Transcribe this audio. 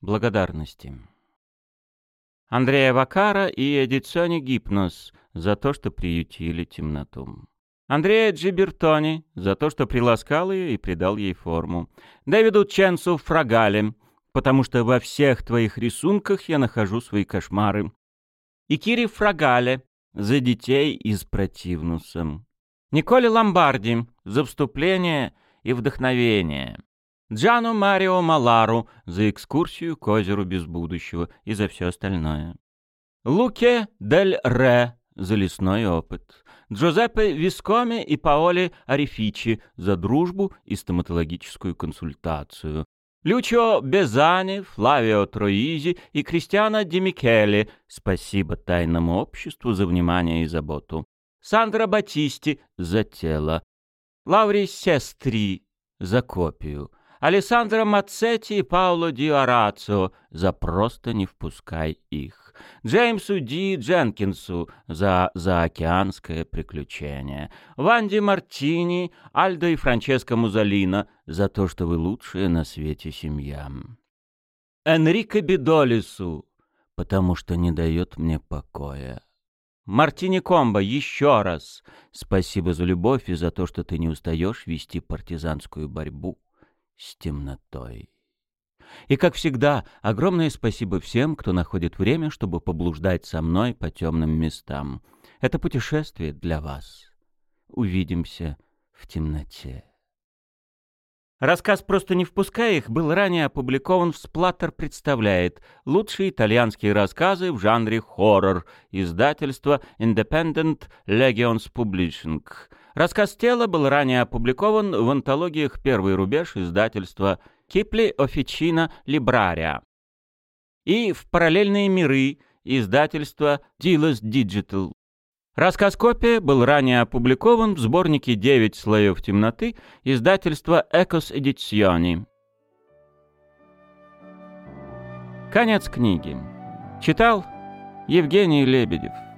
Благодарности. Андрея Вакара и Эдиционе Гипнос за то, что приютили темноту. Андрея Джибертони за то, что приласкал ее и придал ей форму. Дэвиду Ченсу Фрагале, потому что во всех твоих рисунках я нахожу свои кошмары. И Кире Фрагале за детей из Противнуса. Николе Ломбарди за вступление и вдохновение. Джану Марио Малару за экскурсию к озеру без будущего и за все остальное. Луке Дель Ре за лесной опыт. Джозеппе Вискоми и Паоли Арифичи за дружбу и стоматологическую консультацию. Лючо Безани, Флавио Троизи и Кристиана Демикелли. Спасибо тайному обществу за внимание и заботу. Сандра Батисти за тело. Лаури Сестри за копию. Алессандро Мацетти и Пауло Ди Орацио за «Просто не впускай их». Джеймсу Ди Дженкинсу за «Заокеанское приключение». Ванди Мартини, Альдо и Франческо Музолино за то, что вы лучшие на свете семья. Энрико Бидолису, потому что не дает мне покоя. Мартини Комбо, еще раз спасибо за любовь и за то, что ты не устаешь вести партизанскую борьбу с темнотой. И, как всегда, огромное спасибо всем, кто находит время, чтобы поблуждать со мной по темным местам. Это путешествие для вас. Увидимся в темноте. Рассказ «Просто не впускай их» был ранее опубликован в «Сплаттер представляет» лучшие итальянские рассказы в жанре хоррор, издательство Independent Legions Publishing. Рассказ «Тело» был ранее опубликован в антологиях «Первый рубеж» издательства Кипли Офичина Либрария и в «Параллельные миры» издательства Dilos Digital. Рассказ «Копия» был ранее опубликован в сборнике «Девять слоев темноты» издательства «Экос Эдициони». Конец книги. Читал Евгений Лебедев.